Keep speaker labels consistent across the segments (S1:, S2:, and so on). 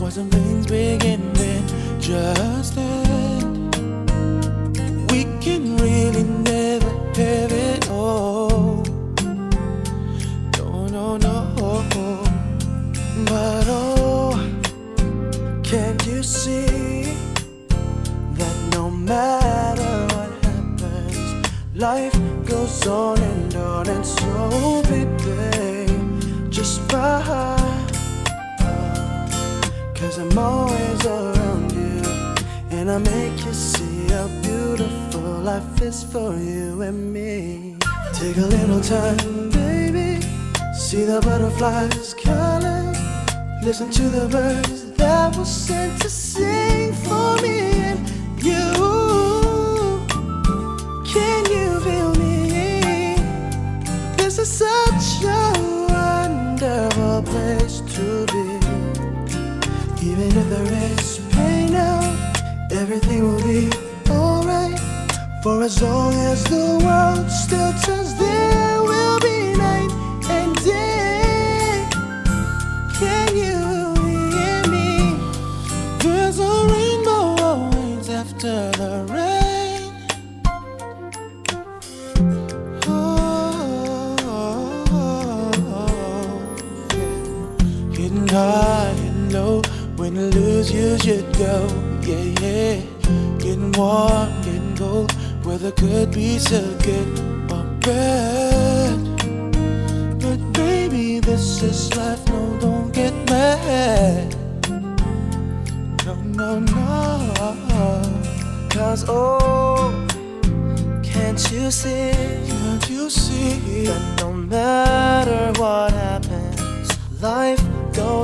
S1: why some things begin then just end. We can really never have it all. No, no, no. But oh, can't you see that no matter what happens, life goes on and on, and so baby, just smile. Cause I'm always around you, and I make you see how beautiful life is for you and me. Take a little time, baby, see the butterflies calling, listen to the birds that were sent to Even if there is pain now, everything will be alright. For as long as the world still turns, there will be night and day. Can you hear me? There's a rainbow always after the rain. Oh, high and low, when to lose, you should go. Yeah, yeah. Getting warm, getting cold, weather could be so good or bad. But baby, this is life, no, don't get mad. No, no, no. Cause oh, can't you see? Can't you see that no matter what happens, life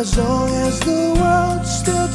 S1: as long as the world still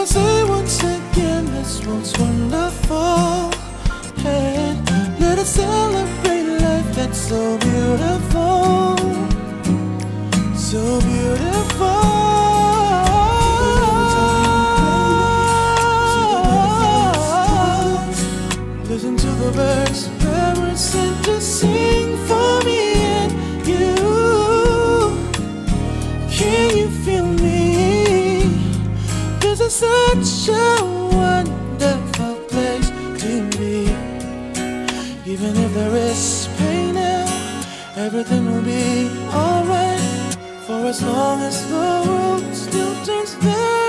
S1: I say once again, this world's wonderful. And let us celebrate life that's so beautiful. So beautiful. Listen to the birds were sent to sing for me and you. Can such a wonderful place to be. Even if there is pain now, everything will be alright. For as long as the world still turns there.